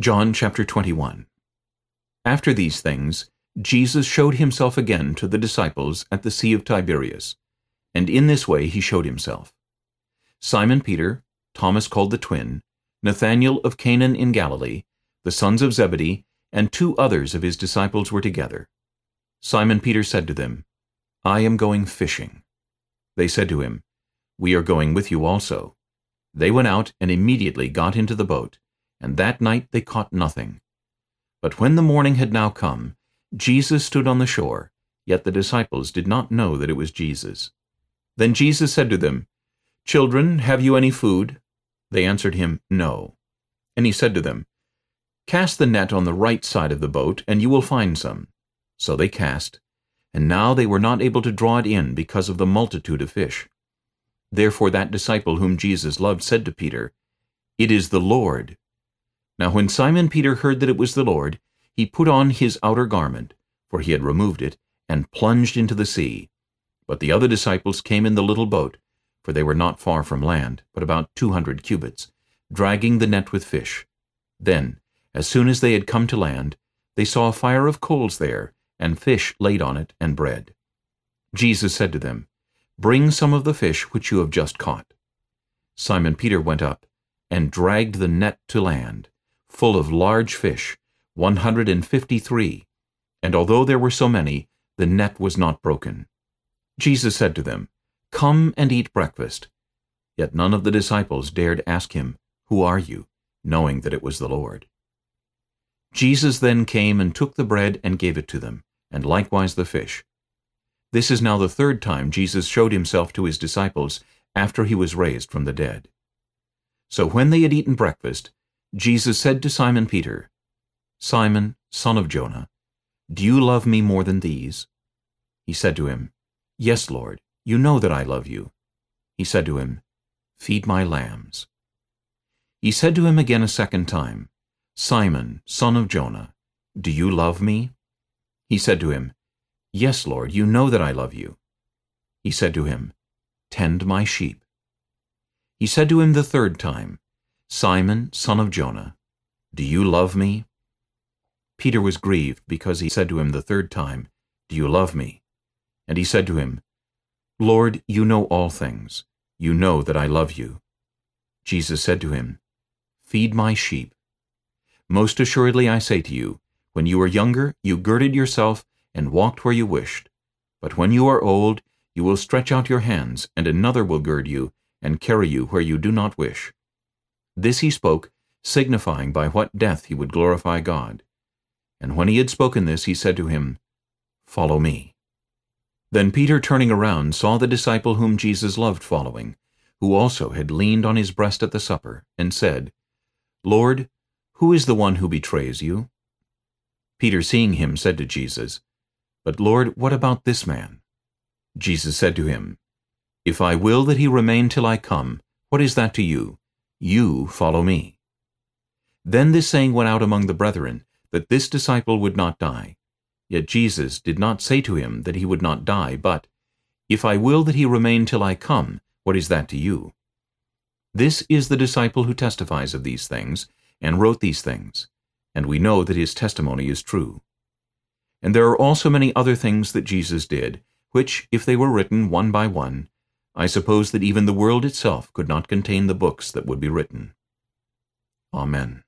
John chapter 21 After these things, Jesus showed himself again to the disciples at the Sea of Tiberias, and in this way he showed himself. Simon Peter, Thomas called the twin, Nathanael of Cana in Galilee, the sons of Zebedee, and two others of his disciples were together. Simon Peter said to them, I am going fishing. They said to him, We are going with you also. They went out and immediately got into the boat, and that night they caught nothing. But when the morning had now come, Jesus stood on the shore, yet the disciples did not know that it was Jesus. Then Jesus said to them, Children, have you any food? They answered him, No. And he said to them, Cast the net on the right side of the boat, and you will find some. So they cast, and now they were not able to draw it in because of the multitude of fish. Therefore that disciple whom Jesus loved said to Peter, It is the Lord. Now when Simon Peter heard that it was the Lord, he put on his outer garment, for he had removed it, and plunged into the sea. But the other disciples came in the little boat, for they were not far from land, but about two hundred cubits, dragging the net with fish. Then, as soon as they had come to land, they saw a fire of coals there, and fish laid on it, and bread. Jesus said to them, Bring some of the fish which you have just caught. Simon Peter went up, and dragged the net to land, full of large fish, one hundred and fifty-three, and although there were so many, the net was not broken. Jesus said to them, Come and eat breakfast. Yet none of the disciples dared ask him, Who are you? knowing that it was the Lord. Jesus then came and took the bread and gave it to them, and likewise the fish. This is now the third time Jesus showed himself to his disciples after he was raised from the dead. So when they had eaten breakfast, Jesus said to Simon Peter, Simon, son of Jonah, do you love me more than these? He said to him, Yes, Lord, you know that I love you. He said to him, Feed my lambs. He said to him again a second time, Simon, son of Jonah, do you love me? He said to him, Yes, Lord, you know that I love you. He said to him, Tend my sheep. He said to him the third time, Simon, son of Jonah, do you love me? Peter was grieved because he said to him the third time, Do you love me? And he said to him, Lord, you know all things. You know that I love you. Jesus said to him, Feed my sheep. Most assuredly I say to you, when you were younger, you girded yourself and walked where you wished. But when you are old, you will stretch out your hands, and another will gird you, and carry you where you do not wish. This he spoke, signifying by what death he would glorify God. And when he had spoken this, he said to him, Follow me. Then Peter, turning around, saw the disciple whom Jesus loved following, who also had leaned on his breast at the supper, and said, Lord, who is the one who betrays you? Peter, seeing him, said to Jesus, But Lord, what about this man? Jesus said to him, If I will that he remain till I come, what is that to you? You follow me. Then this saying went out among the brethren, that this disciple would not die. Yet Jesus did not say to him that he would not die, but, If I will that he remain till I come, what is that to you? This is the disciple who testifies of these things, and wrote these things, and we know that his testimony is true. And there are also many other things that Jesus did, which, if they were written one by one, I suppose that even the world itself could not contain the books that would be written. Amen.